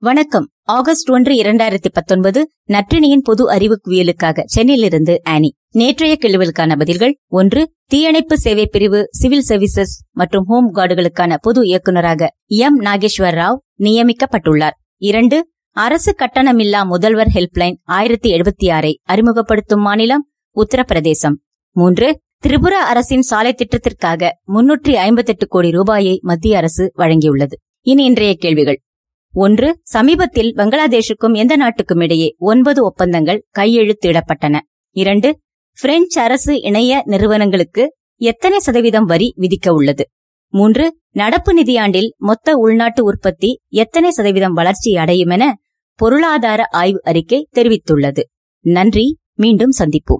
வணக்கம். ஆகஸ்ட் ஒன்று இரண்டாயிரத்தி பத்தொன்பது நற்றினியின் பொது அறிவு குவியலுக்காக சென்னையிலிருந்து ஆனி. நேற்றைய கேள்விகளுக்கான பதில்கள் ஒன்று தீயணைப்பு சேவை பிரிவு சிவில் சர்வீசஸ் மற்றும் ஹோம் கார்டுகளுக்கான பொது இயக்குநராக எம். நாகேஸ்வர் ராவ் நியமிக்கப்பட்டுள்ளார். இரண்டு அரசு கட்டணமில்லா முதல்வர் ஹெல்ப்லைன் ஆயிரத்தி எழுபத்தி ஆறை அறிமுகப்படுத்தும் மாநிலம் உத்தரப்பிரதேசம். மூன்று திரிபுரா அரசின் சாலை திட்டத்திற்காக முன்னூற்றி ஐம்பத்தெட்டு கோடி ரூபாயை மத்திய அரசு வழங்கியுள்ளது. இனி இன்றைய கேள்விகள். ஒன்று சமீபத்தில் பங்களாதேஷுக்கும் எந்த நாட்டுக்கும் இடையே ஒன்பது ஒப்பந்தங்கள் கையெழுத்திடப்பட்டன. இரண்டு பிரெஞ்சு அரசு இணைய நிறுவனங்களுக்கு எத்தனை சதவீதம் வரி விதிக்க உள்ளது? மூன்று நடப்பு நிதியாண்டில் மொத்த உள்நாட்டு உற்பத்தி எத்தனை சதவீதம் வளர்ச்சி அடையும் என பொருளாதார ஆய்வு அறிக்கை தெரிவித்துள்ளது. நன்றி மீண்டும் சந்திப்போம்.